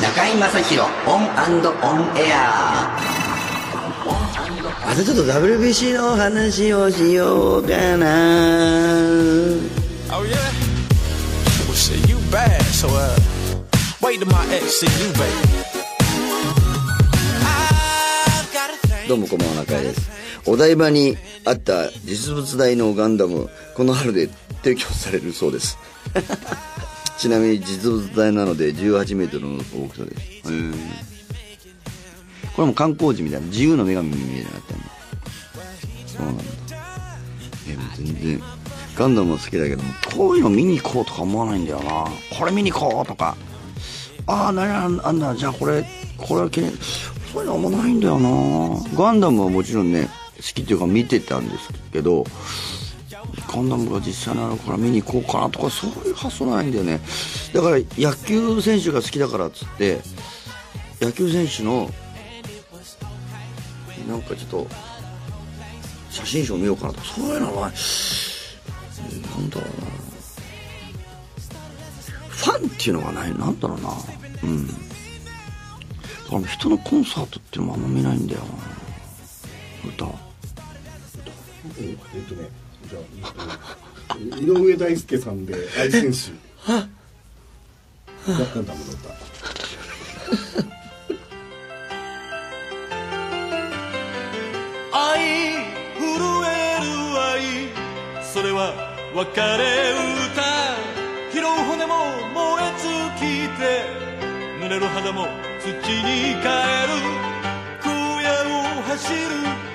中居正広 ON & ON AIR あとちょっと WBC の話をしようかな Oh yeah? Well shit, you bad, so uh wait till my ex see you, baby. I've got a thing. どうもこんばんは中居ですお台場にあった実物大のガンダムこの春で撤去されるそうですちなみに実物大なので18メートルの大きさです。へー。これも観光地みたいな自由の女神みたいになってんのそうなんだ。えもう全然。ガンダムも好きだけどもこういうの見に行こうとか思わないんだよな。これ見に行こうとか。ああ何あんだじゃあこれこれは記念そういうのあんまないんだよな。ガンダムはもちろんね好きっていうか見てたんですけどガンダムが実際にあるから見に行こうかなとかそういう発想ないんだよね。だから野球選手が好きだからっつって野球選手のなんかちょっと写真集を見ようかなとかそういうのはなんだろうな。ファンっていうのがないなんだろうな。うん。だから人のコンサートっていうのもあんま見ないんだよな。歌。えっとね、じゃあ、井上大輔さんで愛選手。ガンダムの歌。愛震える愛。それは別れ歌。拾う骨も燃え尽きて。濡れる肌も土に変える荒野を走る。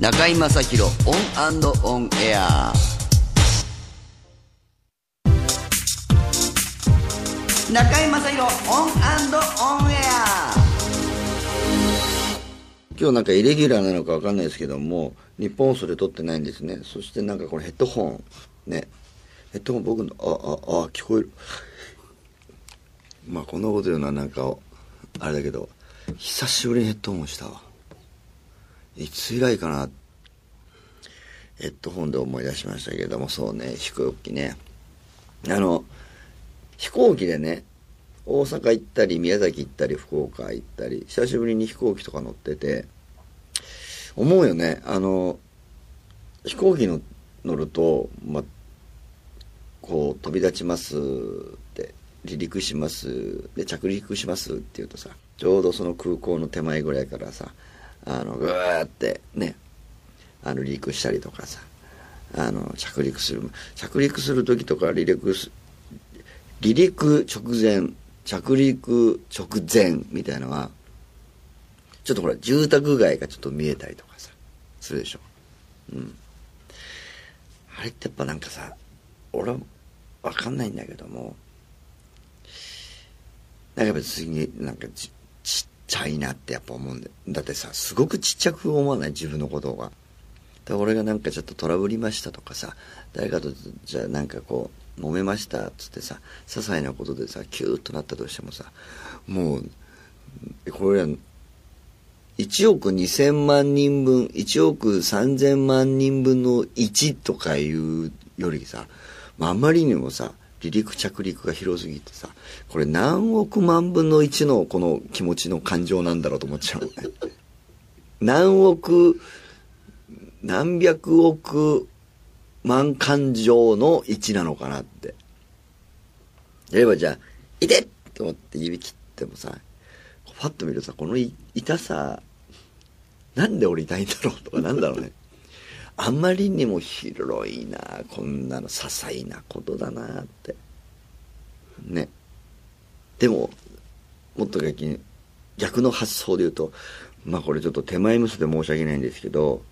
中居正広 ON & ON AIR。中居正広 ON & ON AIR。今日なんかイレギュラーなのかわかんないですけどもニッポン放送で撮ってないんですね。そしてなんかこれヘッドホンね。ヘッドホン僕のあああ聞こえる。まあこんなこと言うのはなんかあれだけど久しぶりにヘッドホンしたわ。いつ以来かな？ヘッドホンで思い出しましたけどもそうね飛行機ね。あの飛行機でね大阪行ったり宮崎行ったり福岡行ったり久しぶりに飛行機とか乗ってて思うよね。あの飛行機の乗ると、ま、こう飛び立ちますって離陸します。で着陸しますって言うとさちょうどその空港の手前ぐらいからさあのぐーってね。あの離陸したりとかさ。あの着陸する着陸する時とか離陸す離陸直前着陸直前みたいなのはちょっとほら住宅街がちょっと見えたりとかさするでしょ。うん。あれってやっぱなんかさ俺は分かんないんだけどもなんか別になんかちちっちゃいなってやっぱ思うんだだってさすごくちっちゃく思わない？自分のことが。で俺がなんかちょっとトラブりましたとかさ誰かとじゃあなんかこう揉めましたっつってさ些細なことでさキューッとなったとしてもさもうこれは1億2000万人分1億3000万人分の1とかいうよりさ、まあ、あまりにもさ離陸着陸が広すぎてさこれ何億万分の1のこの気持ちの感情なんだろうと思っちゃうね 何億何百億万感情の1なのかなって例えばじゃあ「いて!」と思って指切ってもさパッと見るとさこの痛さなんで俺痛いんだろうとかなんだろうねあまりにも広いなこんなの些細なことだなって。ね。でももっと逆に逆の発想で言うとまあこれちょっと手前無視で申し訳ないんですけど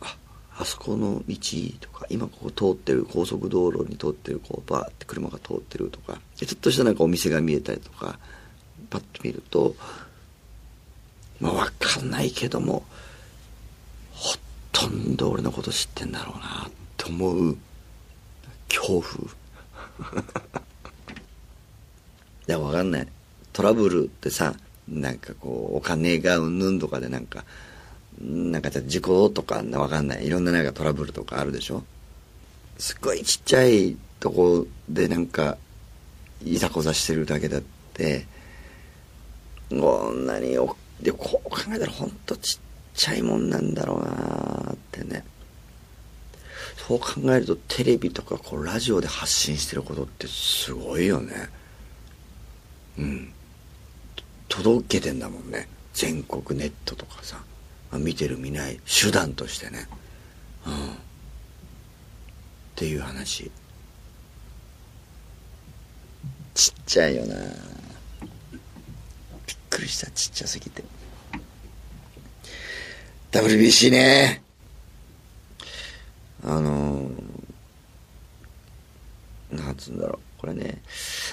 ああそこの道とか今ここ通ってる高速道路に通ってるこうバーって車が通ってるとかちょっとしたなんかお店が見えたりとかパッと見るとまあ分かんないけどもほとんど俺のこと知ってんだろうなって思う恐怖。いや分かんない。トラブルってさなんかこうお金がうんぬんとかでなんかなんかじゃ事故とか分かんない。いろんななんかトラブルとかあるでしょ。すっごいちっちゃいとこでなんかいざこざしてるだけだってこんなにおでこう考えたらほんとちっちゃいもんなんだろうなってね。そう考えるとテレビとかこうラジオで発信してることってすごいよね。うん。届けてんだもんね。全国ネットとかさ。見てる見ない手段としてね。うん。っていう話。ちっちゃいよなびっくりした。ちっちゃすぎて。WBC ね。あのなんつうんだろうこれね。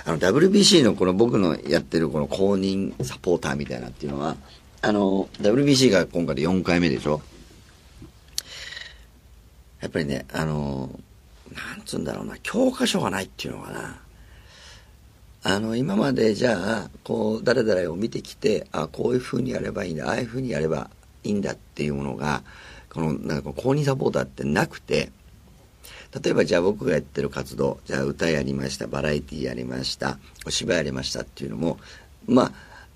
あの WBC のこの僕のやってるこの公認サポーターみたいなっていうのはあの WBC が今回で4回目でしょ。やっぱりねあのなんつうんだろうな教科書がないっていうのかな。あの今までじゃあこう誰々を見てきてあこういうふうにやればいいんだああいうふうにやればいいんだっていうものがこのなんか公認サポーターってなくて例えばじゃあ僕がやってる活動じゃあ歌やりましたバラエティやりましたお芝居やりましたっていうのもま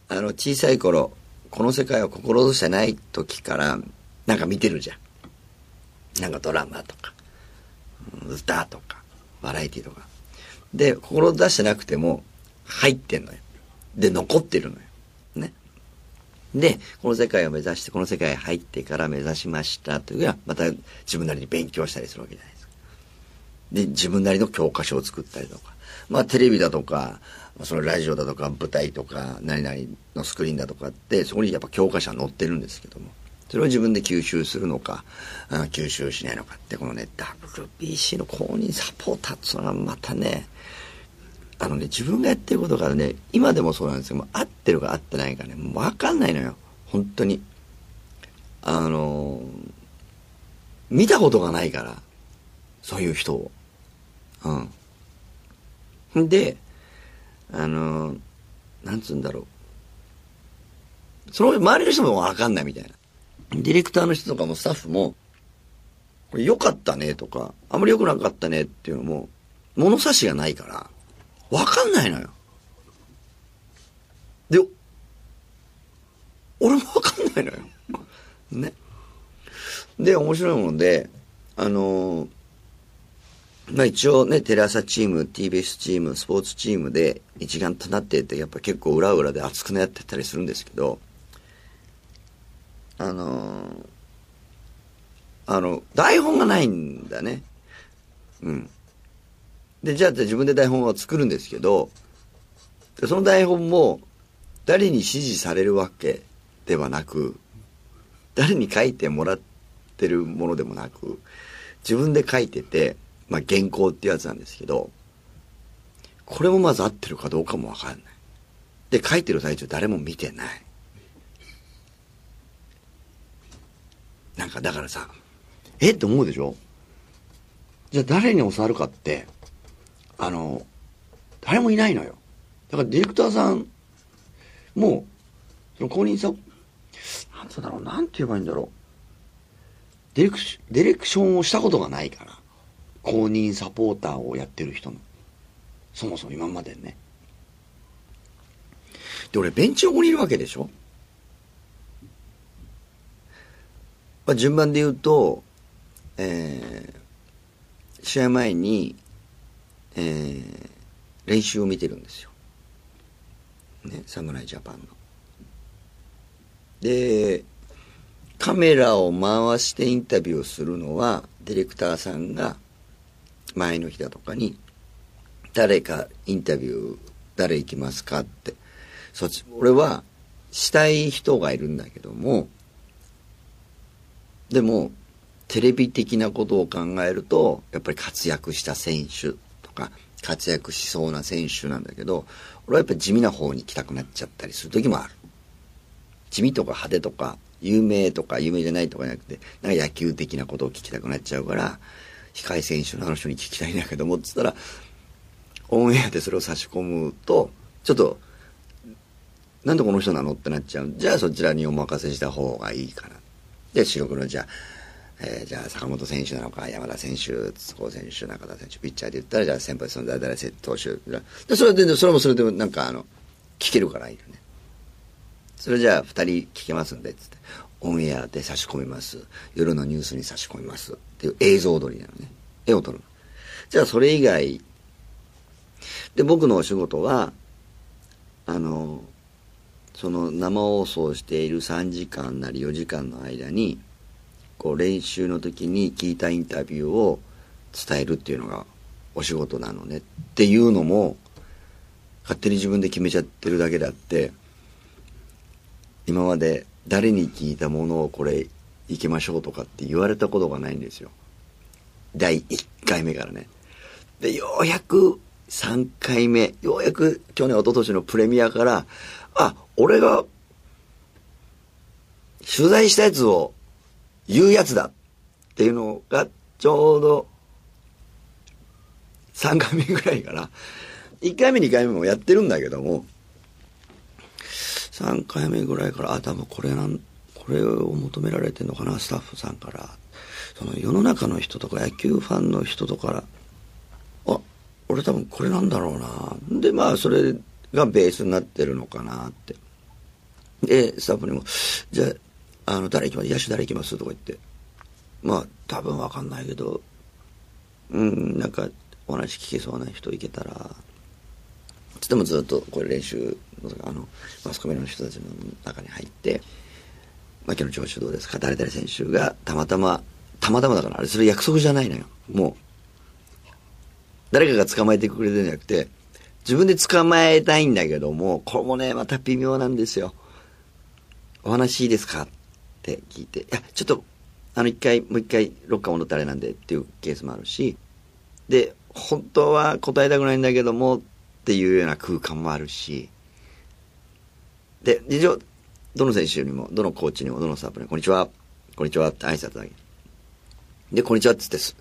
ああの小さい頃この世界を志してない時からなんか見てるじゃん。なんかドラマとか歌とかバラエティとか。で志してなくても入ってんのよ。で残ってるのよ。でこの世界を目指してこの世界に入ってから目指しましたというのはまた自分なりに勉強したりするわけじゃないですか。で自分なりの教科書を作ったりとか。まあテレビだとかそのラジオだとか舞台とか何々のスクリーンだとかってそこにやっぱ教科書は載ってるんですけども。それを自分で吸収するのか、あ吸収しないのかって、このね、WBC の公認サポーターっていうのはまたね、あのね、自分がやってることからね、今でもそうなんですけども、合ってるか合ってないかね、もうわかんないのよ。本当に。あのー見たことがないから、そういう人を。うん。で、あのーなんつうんだろう。その周りの人もわかんないみたいな。ディレクターの人とかもスタッフも、これ良かったねとか、あんまり良くなかったねっていうのも、物差しがないから、わかんないのよ。で、俺もわかんないのよ。ね。で、面白いもので、あのーまあ一応ね、テレ朝チーム、TBS チーム、スポーツチームで一丸となってて、やっぱ結構裏裏で熱くなってたりするんですけど、あのーあの、台本がないんだね。うん。で、じゃあじゃあ自分で台本を作るんですけど、その台本も誰に指示されるわけではなく、誰に書いてもらってるものでもなく、自分で書いてて、まあ原稿ってやつなんですけど、これもまず合ってるかどうかもわかんない。で、書いてる最中誰も見てない。なんかだからさ、えって思うでしょ？じゃあ誰に教わるかって、あの、誰もいないのよ。だからディレクターさんも、その公認さん、なんつうだろう、なんて言えばいいんだろう。ディレクシディレクションをしたことがないから。公認サポーターをやってる人の。そもそも今までね。で、俺ベンチ横にいるわけでしょまあ、順番で言うと、えー、試合前に、えー、練習を見てるんですよ。ね、侍ジャパンの。で、カメラを回してインタビューをするのは、ディレクターさんが前の日だとかに、誰かインタビュー、誰行きますかって。そっち、俺はしたい人がいるんだけども、でも、テレビ的なことを考えると、やっぱり活躍した選手か、活躍しそうな選手なんだけど、俺はやっぱり地味な方に行きたくなっちゃったりする時もある。地味とか派手とか、有名とか有名じゃないとかじゃなくて、なんか野球的なことを聞きたくなっちゃうから、控え選手のあの人に聞きたいんだけども、つったら、オンエアでそれを差し込むと、ちょっと、なんでこの人なのってなっちゃう。じゃあそちらにお任せした方がいいかな。で、白黒じゃあ、えーじゃあ坂本選手なのか、山田選手、津高選手、中田選手、ピッチャーで言ったら、じゃあ先発の誰々投手。で、それで、それもそれでなんかあの、聞けるからいいよね。それじゃあ二人聞けますんで、つって。オンエアで差し込みます。夜のニュースに差し込みます。っていう映像撮りなのね。絵を撮る。じゃあそれ以外、で、僕のお仕事は、あの、その生放送している3時間なり4時間の間に、こう練習の時に聞いたインタビューを伝えるっていうのがお仕事なのねっていうのも、勝手に自分で決めちゃってるだけであって、今まで誰に聞いたものをこれ行きましょうとかって言われたことがないんですよ。第1回目からね。で、ようやく3回目、ようやく去年、一昨年のプレミアから、あ、俺が取材したやつを言うやつだっていうのがちょうど3回目ぐらいから、1回目2回目もやってるんだけども、3回目ぐらいから、あ、多分これなん、これを求められてんのかな、スタッフさんから。その世の中の人とか野球ファンの人とかあ、俺多分これなんだろうな。で、まあ、それがベースになってるのかなって。で、スタッフにも、じゃあ、あの、誰行きます？野手誰行きます？とか言って。まあ、多分わかんないけど、うん、なんか、お話聞けそうな人いけたら、つってもずっとこれ練習あのマスコミの人たちの中に入って「牧野調子どうですか？誰々選手がたまたまたまたまだからあれそれ約束じゃないのよ。もう。誰かが捕まえてくれてるんじゃなくて自分で捕まえたいんだけどもこれもねまた微妙なんですよ。お話いいですか？って聞いて、いや、ちょっと、あの一回、もう一回ロッカー戻ってあれなんでっていうケースもあるし、で、本当は答えたくないんだけどもっていうような空間もあるし、で、一応、どの選手にも、どのコーチにも、どのスタッフにも、こんにちは、こんにちはって挨拶だけ。で、こんにちはっつってす、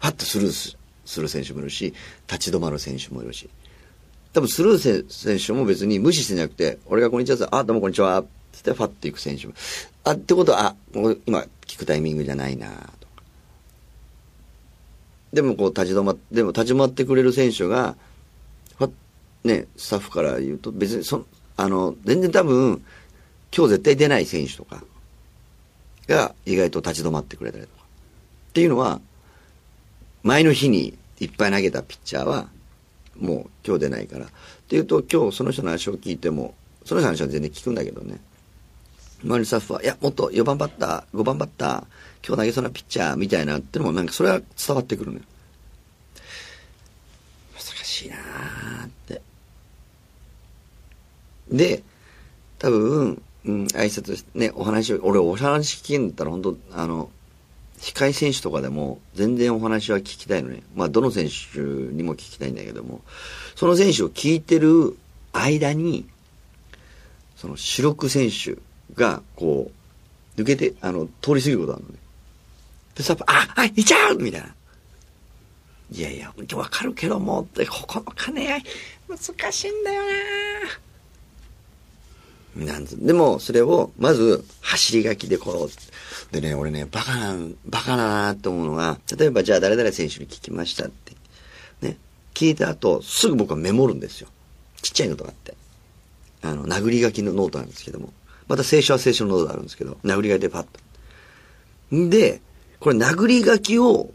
ファッとスルーする選手もいるし、立ち止まる選手もいるし。多分スルー選手も別に無視してなくて、俺がこんにちはってあ、どうもこんにちはつってファッと行く選手も。あ、ってことは、あ、もう今聞くタイミングじゃないなとか。でもこう立ち止まって、でも立ち止まってくれる選手が、ね、スタッフから言うと別にそあの、全然多分、今日絶対出ない選手とかが意外と立ち止まってくれたりとか。っていうのは、前の日にいっぱい投げたピッチャーは、もう今日出ないから。っていうと、今日その人の話を聞いても、その人の話は全然聞くんだけどね。周りのスタッフは、いや、もっと4番バッター、5番バッター、今日投げそうなピッチャーみたいなってのも、なんかそれは伝わってくるのよ。難しいなーって。で、多分、うん、挨拶して、ね、お話を、俺お話聞けんだったら本当あの、控え選手とかでも全然お話は聞きたいのね。まあ、どの選手にも聞きたいんだけども、その選手を聞いてる間に、その主力選手が、こう、抜けて、あの、通り過ぎることあるのね。で、さ、あ、あ、いっちゃうみたいな。いやいや、わかるけども、って、ここの兼ね合い、難しいんだよななんつでも、それを、まず、走り書きでこう、でね、俺ね、バカな、バカだなと思うのが、例えば、じゃあ誰々選手に聞きましたって、ね、聞いた後、すぐ僕はメモるんですよ。ちっちゃいのとかって。あの、殴り書きのノートなんですけども。また清書は清書のノートがあるんですけど、殴り書きでパッと。んで、これ殴り書きを、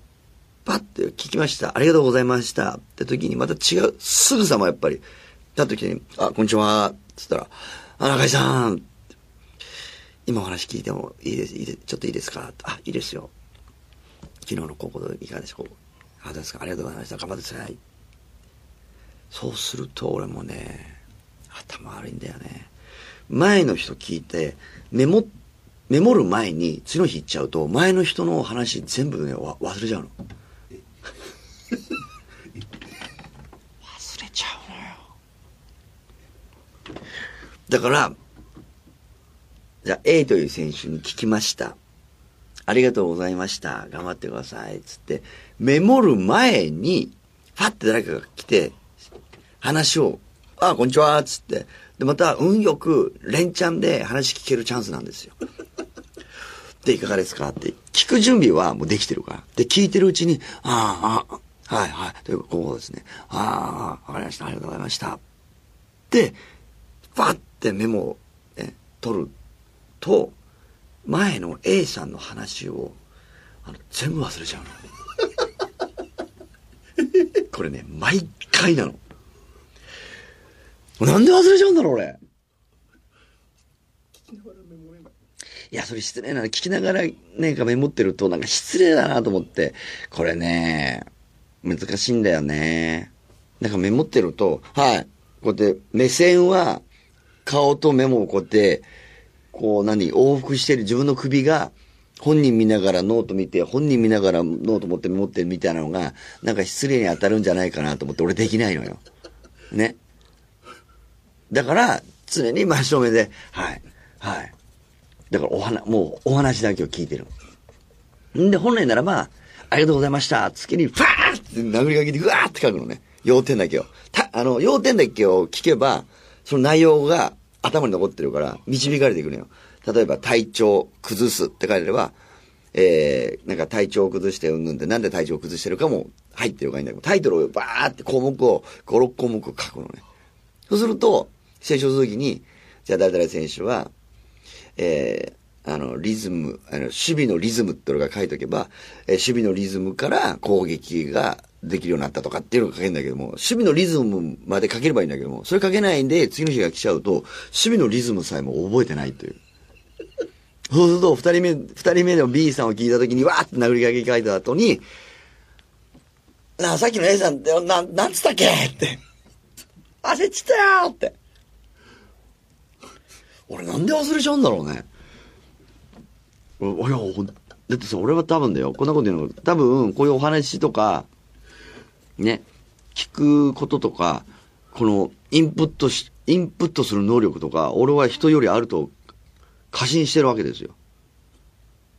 パッて聞きました。ありがとうございました。って時にまた違う、すぐさまやっぱり、た時に、あ、こんにちは。つったら、あ、中居さん。今お話聞いてもいいです、いいです、ちょっといいですか？あ、いいですよ。昨日の高校でいかがでしょうあ、どうですか？ありがとうございました。頑張ってください。そうすると俺もね、頭悪いんだよね。前の人聞いて、メモ、メモる前に次の日行っちゃうと、前の人の話全部ね、わ忘れちゃうの。忘れちゃうのよ。だから、じゃあ A という選手に聞きました。ありがとうございました。頑張ってください。つって、メモる前に、パッて誰かが来て、話を、あ、こんにちは。つって、で、また、運よく、連チャンで話聞けるチャンスなんですよ。で、いかがですかって、聞く準備はもうできてるから。で、聞いてるうちに、ああ、あはいはい、というこうですね。ああ、わかりました。ありがとうございました。で、パッてメモを、ね、取ると、前の A さんの話を、あの、全部忘れちゃうの。これね、毎回なの。なんで忘れちゃうんだろう、俺。いや、それ失礼な。聞きながらね、画面持ってると、なんか失礼だなと思って。これね、難しいんだよね。なんかメモってると、はい。こうやって、目線は、顔とメモをこうやって、こう何、往復してる自分の首が、本人見ながらノート見て、本人見ながらノート持ってメモってるみたいなのが、なんか失礼に当たるんじゃないかなと思って、俺できないのよ。ね。だから、常に真正面で、はい、はい。だからお話、もうお話だけを聞いてる。んで、本来ならば、ありがとうございました。月に、ファーって殴り書きで、ぐわーって書くのね。要点だけを。た、あの、要点だけを聞けば、その内容が頭に残ってるから、導かれていくのよ。例えば、体調崩すって書いてれば、えー、なんか体調を崩してうんぬんで、なんで体調を崩してるかも入ってるかいいんだけど、タイトルをバーって項目を、5、6項目を書くのね。そうすると、選手続きに、じゃあ誰々選手は、えー、あの、リズム、あの、守備のリズムってのが書いとけば、えー守備のリズムから攻撃ができるようになったとかっていうのが書けるんだけども、守備のリズムまで書ければいいんだけども、それ書けないんで、次の日が来ちゃうと、守備のリズムさえも覚えてないという。そうすると、二人目、二人目の B さんを聞いたときに、わーって殴り書き書いた後に、なあ、さっきの A さんって、な、なんつったっけって。焦っちゃったよって。俺なんで忘れちゃうんだろうね。おいや、だってさ、俺は多分だよ、こんなこと言うの、多分、こういうお話とか、ね、聞くこととか、この、インプットし、インプットする能力とか、俺は人よりあると過信してるわけですよ。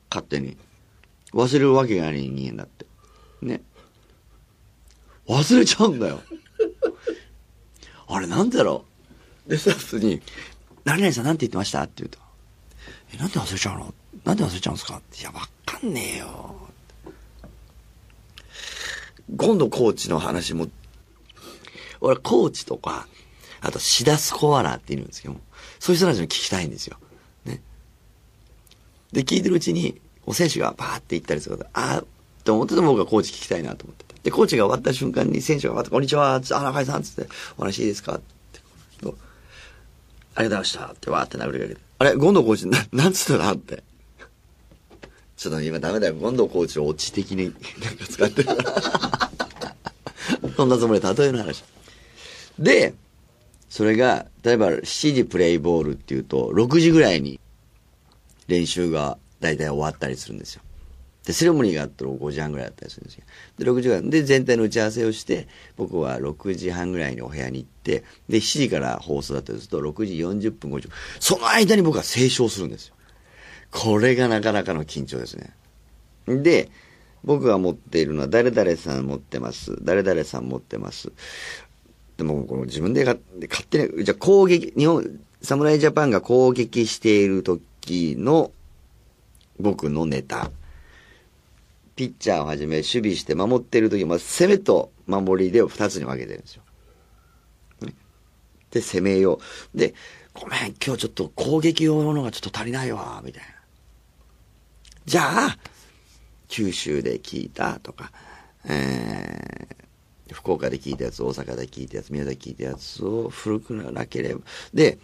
勝手に。忘れるわけがない人間だって。ね。忘れちゃうんだよ。あれなんでだろうで、スタッフに、何々さんなんて言ってました？って言うと、え、なんで忘れちゃうのなんで忘れちゃうんですか？いや、わかんねえよ。今度コーチの話も、俺コーチとか、あとシダスコアラーっているんですけども、そういう人たちに聞きたいんですよ。ね。で、聞いてるうちに、お選手がバーって行ったりすること、ああ、って思ってて僕はコーチ聞きたいなと思って。で、コーチが終わった瞬間に選手が終わって、こんにちは、あ、中井さんっ、つって、お話いいですか？って。ありがとうございましたってわーって殴りかけて。あれ、ゴンドコーチ、な、なんつったなって。ちょっと今ダメだよ。ゴンドコーチをオチ的に なんか使ってる。そんなつもりで例えの話。で、それが、例えば7時プレイボールっていうと、6時ぐらいに練習が大体終わったりするんですよ。で、セレモニーがあったら5時半ぐらいだったりするんですよ。で、6時ぐらい。で、全体の打ち合わせをして、僕は6時半ぐらいにお部屋に行って、で、7時から放送だったりすると、6時40分、50分。その間に僕は清唱するんですよ。これがなかなかの緊張ですね。で、僕が持っているのは、誰々さん持ってます。誰々さん持ってます。でも、この自分で勝手に、じゃ攻撃、日本、侍ジャパンが攻撃している時の僕のネタ。ピッチャーをはじめ守備して守ってる時、まあ、攻めと守りで二つに分けてるんですよ。で、攻めよう。で、ごめん、今日ちょっと攻撃用のがちょっと足りないわ、みたいな。じゃあ、九州で聞いたとか、えー、福岡で聞いたやつ、大阪で聞いたやつ、宮崎で聞いたやつを古くなければ。で、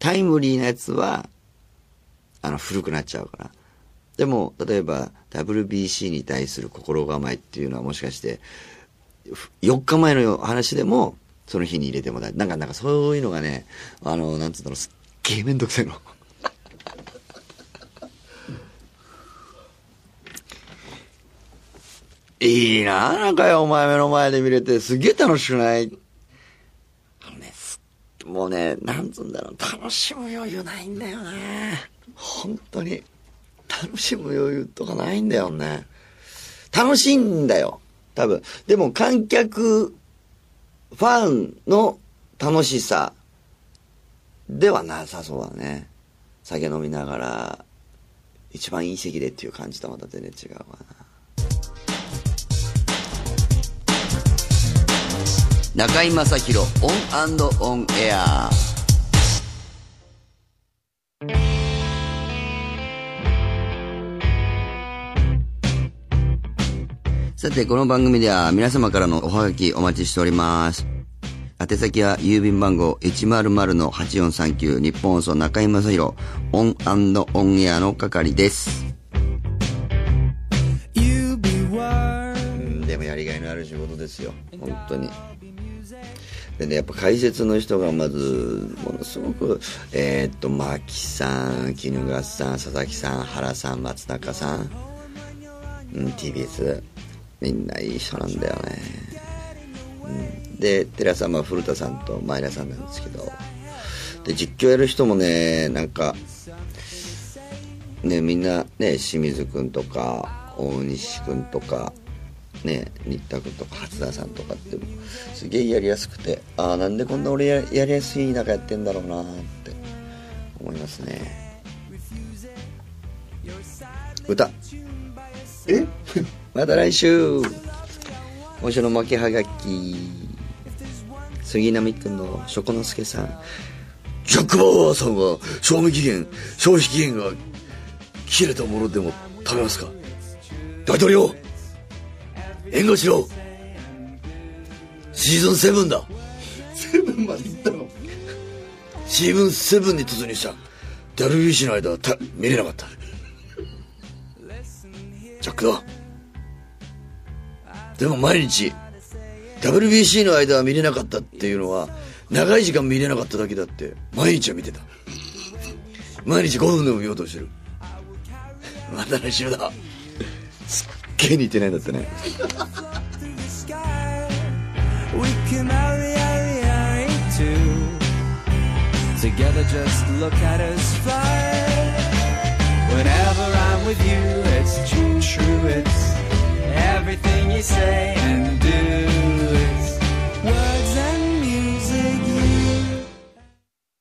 タイムリーなやつは、あの、古くなっちゃうから。でも、例えば、WBC に対する心構えっていうのはもしかして、4日前の話でも、その日に入れてもだなんか、なんかそういうのがね、あの、なんつうんだろう、すっげえめんどくさいの。いいななんかよ、お前目の前で見れて、すげえ楽しくないあのね、すもうね、なんつうんだろう、楽しむ余裕ないんだよね。本当に。楽しむ余裕とかないんだよね。楽しいんだよ。多分。でも観客、ファンの楽しさではなさそうだね。酒飲みながら、一番いい席でっていう感じとまた全然違うわな。中居正広 ON & ON AIR さて、この番組では皆様からのおはがきお待ちしております。宛先は郵便番号100-8439ニッポン放送中居正広ON & ON AIR の係です。でもやりがいのある仕事ですよ。本当に。でねやっぱ解説の人がまずものすごくえーっと牧さん衣笠さん佐々木さん原さん松中さん、うん、TBS みんないい人なんだよね、うん、でテレ朝は古田さんと前田さんなんですけどで実況やる人もねなんかね、みんなね、清水くんとか、大西くんとか、ね、新田くんとか、初田さんとかって、すげえやりやすくて、ああ、なんでこんな俺ややりやすい中やってんだろうなって思いますね。歌。え？また来週。今週の負けはがき。杉並区のしょこのすけさん。ジャック・バウアーさんは賞味期限消費期限が切れたものでも食べますか？大統領援護しろ。シーズン7だ。セブンまで行ったの？シーズン7に突入した。WBC の間はた見れなかった。ジャックだでも毎日 WBC の間は見れなかったっていうのは長い時間見れなかっただけだって毎日は見てた。毎日5分でも見ようとしてる。また来週だ。すっげえ似てないんだってね。Whenever I'm with you, it's true, true, it's. Everything you say and do is